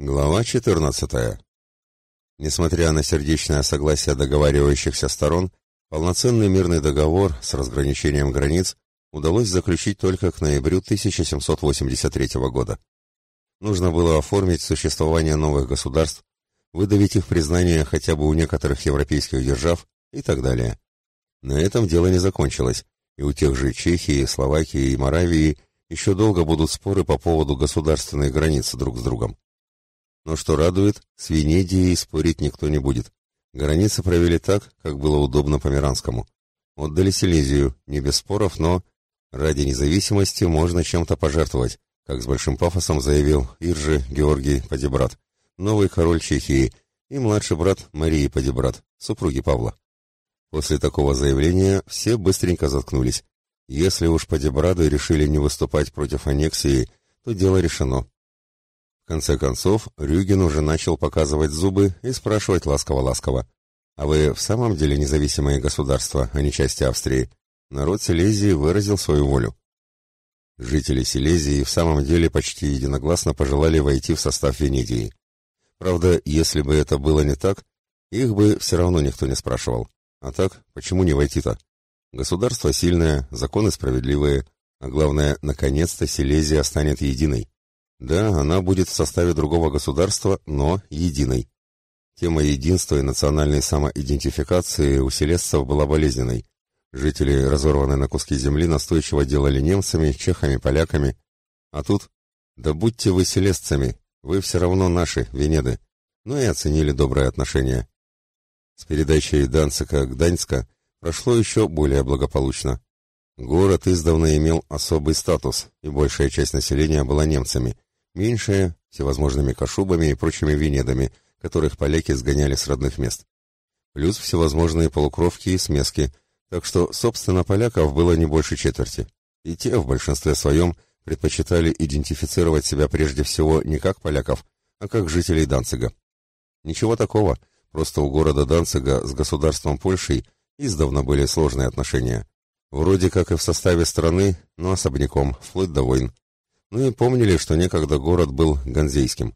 Глава 14. Несмотря на сердечное согласие договаривающихся сторон, полноценный мирный договор с разграничением границ удалось заключить только к ноябрю 1783 года. Нужно было оформить существование новых государств, выдавить их признание хотя бы у некоторых европейских держав и так далее. На этом дело не закончилось, и у тех же Чехии, Словакии и Моравии еще долго будут споры по поводу государственной границы друг с другом. Но что радует, с Венедией спорить никто не будет. Границы провели так, как было удобно Померанскому. Отдали Силезию, не без споров, но ради независимости можно чем-то пожертвовать, как с большим пафосом заявил Иржи Георгий Падибрат, новый король Чехии и младший брат Марии Падибрат, супруги Павла. После такого заявления все быстренько заткнулись. Если уж Падибрады решили не выступать против аннексии, то дело решено конце концов, Рюгин уже начал показывать зубы и спрашивать ласково-ласково. «А вы в самом деле независимое государство, а не часть Австрии?» Народ Силезии выразил свою волю. Жители Силезии в самом деле почти единогласно пожелали войти в состав Венедии. Правда, если бы это было не так, их бы все равно никто не спрашивал. А так, почему не войти-то? Государство сильное, законы справедливые, а главное, наконец-то Силезия станет единой. Да, она будет в составе другого государства, но единой. Тема единства и национальной самоидентификации у селесцев была болезненной. Жители, разорванные на куски земли, настойчиво делали немцами, чехами, поляками. А тут, да будьте вы селесцами, вы все равно наши, Венеды. Ну и оценили доброе отношение. С передачей Данцика к Даньска прошло еще более благополучно. Город издавна имел особый статус, и большая часть населения была немцами – меньшее – всевозможными кашубами и прочими венедами, которых поляки сгоняли с родных мест. Плюс всевозможные полукровки и смески, так что, собственно, поляков было не больше четверти. И те, в большинстве своем, предпочитали идентифицировать себя прежде всего не как поляков, а как жителей Данцига. Ничего такого, просто у города Данцига с государством Польшей издавна были сложные отношения. Вроде как и в составе страны, но особняком, вплоть до войн ну и помнили, что некогда город был ганзейским.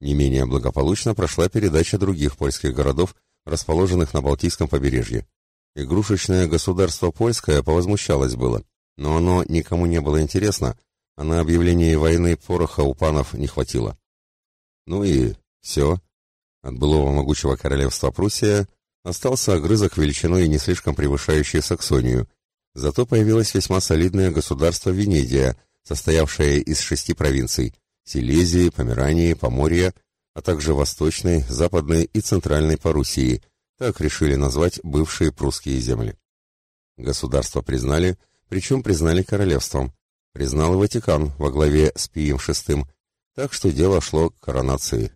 Не менее благополучно прошла передача других польских городов, расположенных на Балтийском побережье. Игрушечное государство польское повозмущалось было, но оно никому не было интересно, а на объявление войны пороха у панов не хватило. Ну и все. От былого могучего королевства Пруссия остался огрызок величиной не слишком превышающий Саксонию, зато появилось весьма солидное государство Венедия – состоявшая из шести провинций – Силезии, Померании, Поморья, а также Восточной, Западной и Центральной Парусии, так решили назвать бывшие прусские земли. Государство признали, причем признали королевством. Признал и Ватикан во главе с Пием VI, так что дело шло к коронации.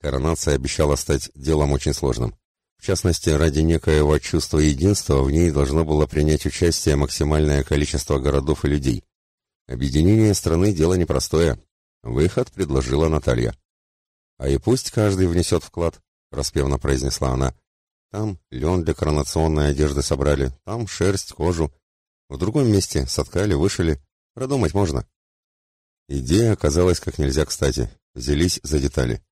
Коронация обещала стать делом очень сложным. В частности, ради некоего чувства единства в ней должно было принять участие максимальное количество городов и людей. Объединение страны – дело непростое. Выход предложила Наталья. «А и пусть каждый внесет вклад», – распевно произнесла она. «Там лен для коронационной одежды собрали, там шерсть, кожу. В другом месте соткали, вышили. Продумать можно». Идея оказалась как нельзя кстати. Взялись за детали.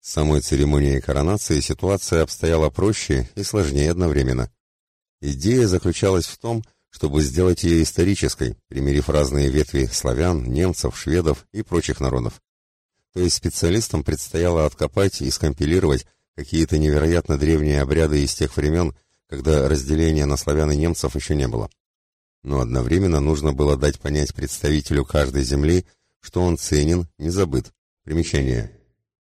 С самой церемонией коронации ситуация обстояла проще и сложнее одновременно. Идея заключалась в том, чтобы сделать ее исторической, примирив разные ветви славян, немцев, шведов и прочих народов. То есть специалистам предстояло откопать и скомпилировать какие-то невероятно древние обряды из тех времен, когда разделения на славян и немцев еще не было. Но одновременно нужно было дать понять представителю каждой земли, что он ценен, не забыт. Примечание.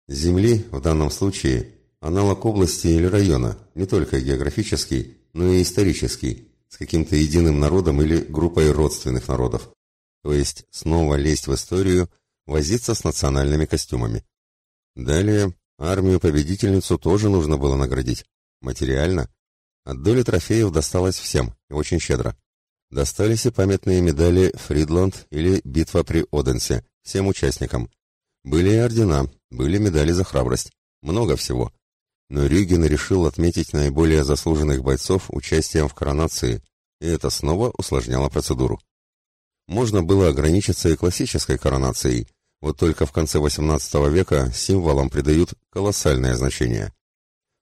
Земли, в данном случае, аналог области или района, не только географический, но и исторический, с каким-то единым народом или группой родственных народов. То есть снова лезть в историю, возиться с национальными костюмами. Далее армию-победительницу тоже нужно было наградить. Материально. От доли трофеев досталось всем, и очень щедро. Достались и памятные медали «Фридланд» или «Битва при Оденсе» всем участникам. Были и ордена, были медали за храбрость. Много всего но Рюгин решил отметить наиболее заслуженных бойцов участием в коронации, и это снова усложняло процедуру. Можно было ограничиться и классической коронацией, Вот только в конце XVIII века символам придают колоссальное значение.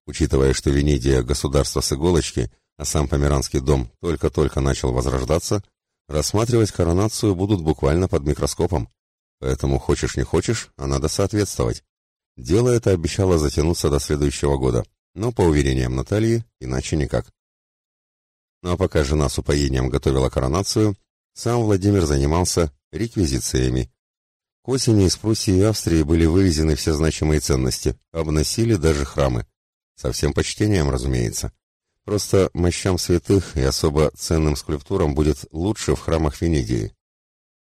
Учитывая, что Венедия – государство с иголочки, а сам Померанский дом только-только начал возрождаться, рассматривать коронацию будут буквально под микроскопом. Поэтому хочешь не хочешь, а надо соответствовать. Дело это обещало затянуться до следующего года, но, по уверениям Натальи, иначе никак. Ну а пока жена с упоением готовила коронацию, сам Владимир занимался реквизициями. К осени из Пруссии и Австрии были вывезены все значимые ценности, обносили даже храмы. Со всем почтением, разумеется. Просто мощам святых и особо ценным скульптурам будет лучше в храмах Венедии.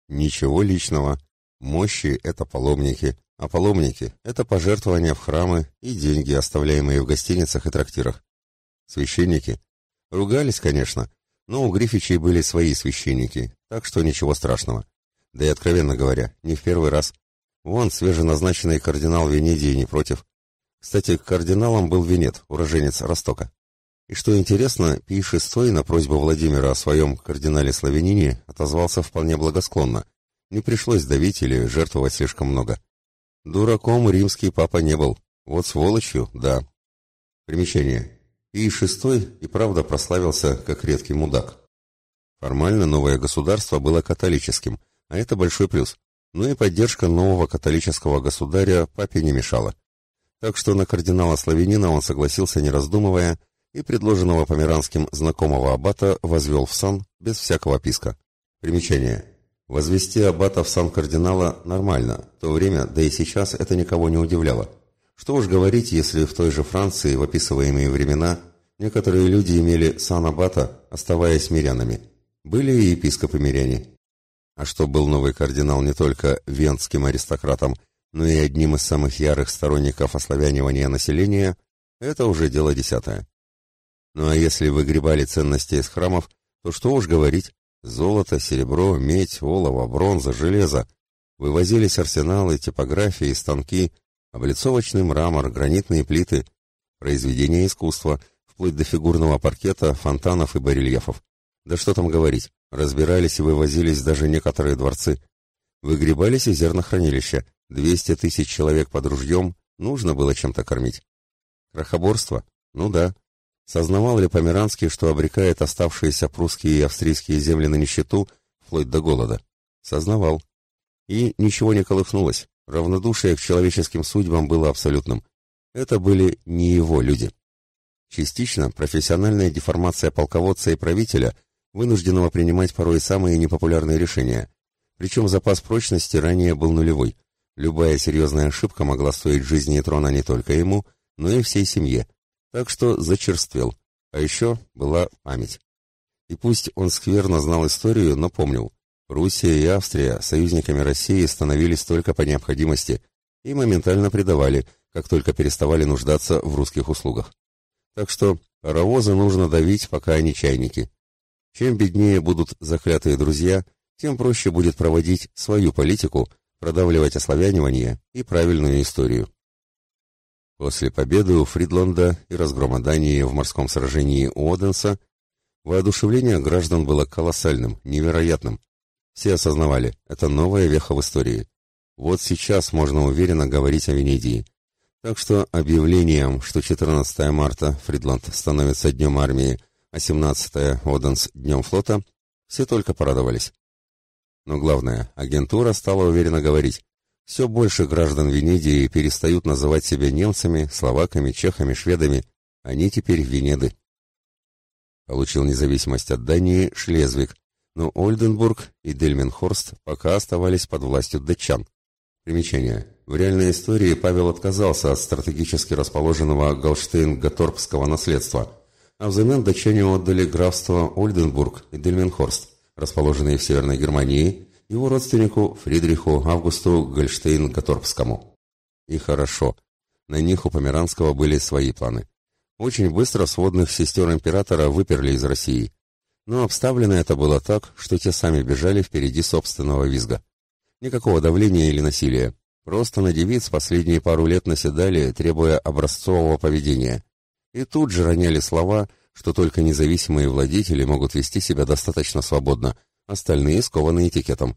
Ничего личного. Мощи — это паломники, а паломники — это пожертвования в храмы и деньги, оставляемые в гостиницах и трактирах. Священники ругались, конечно, но у Грифичей были свои священники, так что ничего страшного. Да и, откровенно говоря, не в первый раз. Вон, свеженазначенный кардинал Венедии не против. Кстати, кардиналом был Венет, уроженец Ростока. И что интересно, Пий VI на просьбу Владимира о своем кардинале-славянине отозвался вполне благосклонно. Не пришлось давить или жертвовать слишком много. Дураком римский папа не был. Вот сволочью, да. Примечание. И шестой и правда прославился как редкий мудак. Формально новое государство было католическим, а это большой плюс. Ну и поддержка нового католического государя папе не мешала. Так что на кардинала славянина он согласился, не раздумывая, и предложенного померанским знакомого аббата возвел в сан без всякого писка. Примечание. Возвести аббата в сан кардинала нормально, в то время, да и сейчас это никого не удивляло. Что уж говорить, если в той же Франции в описываемые времена некоторые люди имели сан аббата, оставаясь мирянами. Были и епископы-миряне. А что был новый кардинал не только венским аристократом, но и одним из самых ярых сторонников ославянивания населения, это уже дело десятое. Ну а если выгребали ценности из храмов, то что уж говорить, Золото, серебро, медь, олово, бронза, железо. Вывозились арсеналы, типографии, станки, облицовочный мрамор, гранитные плиты, произведения искусства, вплоть до фигурного паркета, фонтанов и барельефов. Да что там говорить, разбирались и вывозились даже некоторые дворцы. Выгребались и зернохранилища, 200 тысяч человек под ружьем, нужно было чем-то кормить. Крохоборство? Ну да, Сознавал ли Померанский, что обрекает оставшиеся прусские и австрийские земли на нищету, вплоть до голода? Сознавал. И ничего не колыхнулось. Равнодушие к человеческим судьбам было абсолютным. Это были не его люди. Частично профессиональная деформация полководца и правителя, вынужденного принимать порой самые непопулярные решения. Причем запас прочности ранее был нулевой. Любая серьезная ошибка могла стоить жизни трона не только ему, но и всей семье так что зачерствел. А еще была память. И пусть он скверно знал историю, но помнил. Руссия и Австрия союзниками России становились только по необходимости и моментально предавали, как только переставали нуждаться в русских услугах. Так что паровозы нужно давить, пока они чайники. Чем беднее будут заклятые друзья, тем проще будет проводить свою политику, продавливать ославянивание и правильную историю. После победы у Фридланда и разгрома Дании в морском сражении у Оденса воодушевление граждан было колоссальным, невероятным. Все осознавали, это новая веха в истории. Вот сейчас можно уверенно говорить о Венедии. Так что объявлением, что 14 марта Фридланд становится днем армии, а 17 Оденс днем флота, все только порадовались. Но главное, агентура стала уверенно говорить, все больше граждан Венедии перестают называть себя немцами, словаками, чехами, шведами. Они теперь Венеды. Получил независимость от Дании Шлезвиг, но Ольденбург и Дельменхорст пока оставались под властью датчан. Примечание. В реальной истории Павел отказался от стратегически расположенного Галштейн-Гаторпского наследства, а взамен датчане отдали графство Ольденбург и Дельменхорст, расположенные в Северной Германии, его родственнику Фридриху Августу Гольштейн-Каторпскому. И хорошо, на них у Померанского были свои планы. Очень быстро сводных сестер императора выперли из России. Но обставлено это было так, что те сами бежали впереди собственного визга. Никакого давления или насилия. Просто на девиц последние пару лет наседали, требуя образцового поведения. И тут же роняли слова, что только независимые владетели могут вести себя достаточно свободно – остальные скованы этикетом.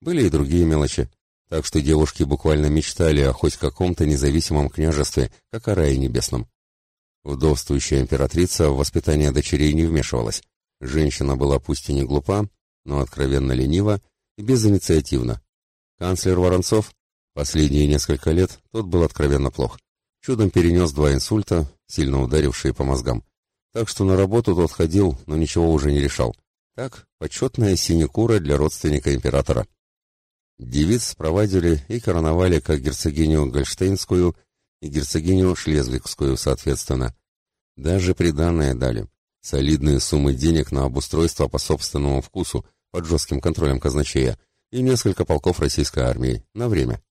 Были и другие мелочи. так что девушки буквально мечтали о хоть каком-то независимом княжестве, как о рае небесном. Вдовствующая императрица в воспитание дочерей не вмешивалась. Женщина была пусть и не глупа, но откровенно ленива и безинициативна. Канцлер Воронцов последние несколько лет тот был откровенно плох. Чудом перенес два инсульта, сильно ударившие по мозгам. Так что на работу тот ходил, но ничего уже не решал. Так, почетная синекура для родственника императора. Девиц проводили и короновали как герцогиню Гольштейнскую и герцогиню Шлезвигскую, соответственно. Даже приданное дали. Солидные суммы денег на обустройство по собственному вкусу, под жестким контролем казначея, и несколько полков российской армии, на время.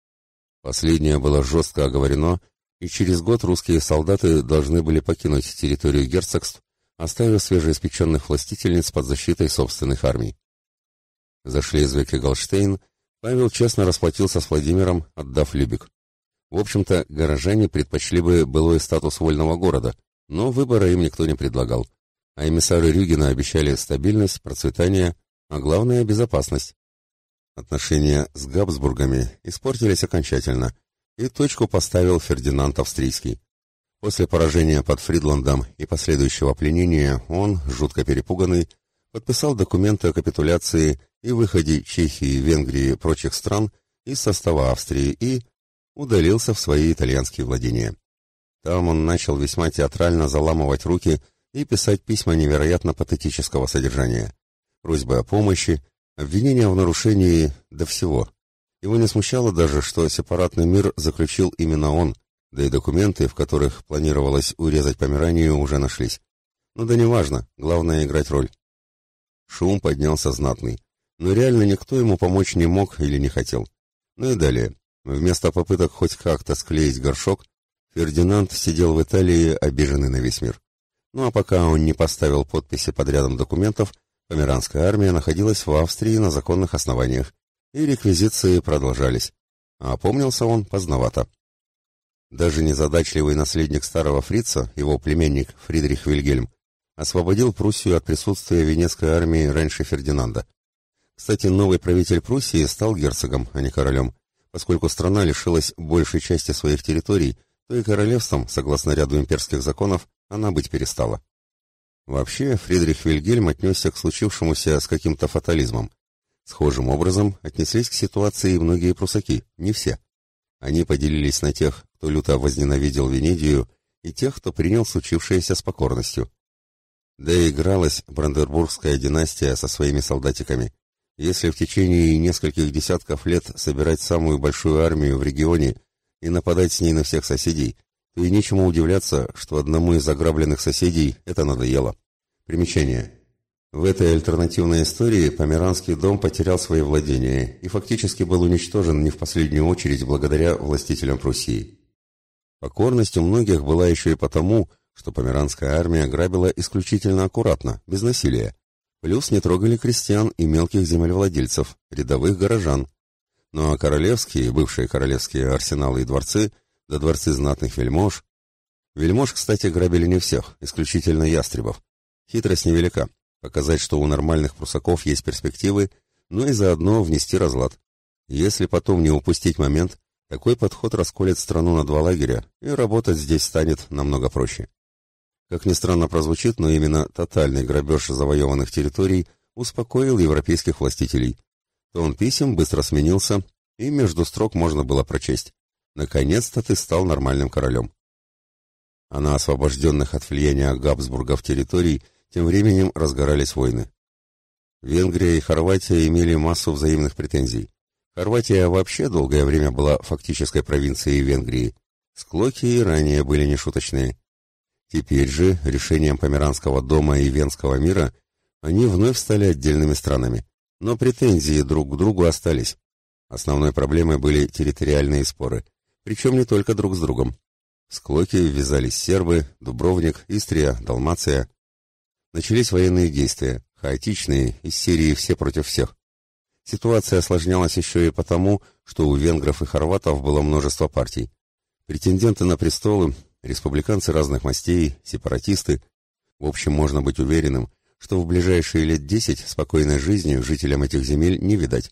Последнее было жестко оговорено, и через год русские солдаты должны были покинуть территорию герцогств, оставив свежеиспеченных властительниц под защитой собственных армий. За Шлезвиг и Голштейн Павел честно расплатился с Владимиром, отдав Любик. В общем-то, горожане предпочли бы былой статус вольного города, но выбора им никто не предлагал а эмиссары Рюгина обещали стабильность, процветание, а главное – безопасность. Отношения с Габсбургами испортились окончательно, и точку поставил Фердинанд Австрийский. После поражения под Фридландом и последующего пленения он, жутко перепуганный, подписал документы о капитуляции и выходе Чехии, Венгрии и прочих стран из состава Австрии и удалился в свои итальянские владения. Там он начал весьма театрально заламывать руки и писать письма невероятно патетического содержания. Просьбы о помощи, обвинения в нарушении, до всего. Его не смущало даже, что сепаратный мир заключил именно он, да и документы, в которых планировалось урезать Померанию, уже нашлись. Ну да неважно, главное играть роль. Шум поднялся знатный, но реально никто ему помочь не мог или не хотел. Ну и далее. Вместо попыток хоть как-то склеить горшок, Фердинанд сидел в Италии, обиженный на весь мир. Ну а пока он не поставил подписи под рядом документов, померанская армия находилась в Австрии на законных основаниях, и реквизиции продолжались. А опомнился он поздновато. Даже незадачливый наследник старого фрица, его племянник Фридрих Вильгельм, освободил Пруссию от присутствия венецкой армии раньше Фердинанда. Кстати, новый правитель Пруссии стал герцогом, а не королем, поскольку страна лишилась большей части своих территорий, то и королевством, согласно ряду имперских законов, она быть перестала. Вообще, Фридрих Вильгельм отнесся к случившемуся с каким-то фатализмом. Схожим образом отнеслись к ситуации и многие прусаки, не все. Они поделились на тех, кто люто возненавидел Венедию, и тех, кто принял случившееся с покорностью. Да и игралась Брандербургская династия со своими солдатиками. Если в течение нескольких десятков лет собирать самую большую армию в регионе и нападать с ней на всех соседей, и нечему удивляться, что одному из ограбленных соседей это надоело. Примечание. В этой альтернативной истории Померанский дом потерял свои владения и фактически был уничтожен не в последнюю очередь благодаря властителям Пруссии. Покорность у многих была еще и потому, что померанская армия грабила исключительно аккуратно, без насилия. Плюс не трогали крестьян и мелких землевладельцев, рядовых горожан. Ну а королевские, бывшие королевские арсеналы и дворцы до дворцы знатных вельмож. Вельмож, кстати, грабили не всех, исключительно ястребов. Хитрость невелика, показать, что у нормальных прусаков есть перспективы, но и заодно внести разлад. Если потом не упустить момент, такой подход расколет страну на два лагеря, и работать здесь станет намного проще. Как ни странно прозвучит, но именно тотальный грабеж завоеванных территорий успокоил европейских властителей. Тон писем быстро сменился, и между строк можно было прочесть. Наконец-то ты стал нормальным королем. А на освобожденных от влияния Габсбургов территорий тем временем разгорались войны. Венгрия и Хорватия имели массу взаимных претензий. Хорватия вообще долгое время была фактической провинцией Венгрии. Склоки и ранее были нешуточные. Теперь же, решением Померанского дома и Венского мира, они вновь стали отдельными странами. Но претензии друг к другу остались. Основной проблемой были территориальные споры – причем не только друг с другом. В склоки ввязались сербы, Дубровник, Истрия, Далмация. Начались военные действия, хаотичные, из серии «все против всех». Ситуация осложнялась еще и потому, что у венгров и хорватов было множество партий. Претенденты на престолы, республиканцы разных мастей, сепаратисты. В общем, можно быть уверенным, что в ближайшие лет десять спокойной жизни жителям этих земель не видать.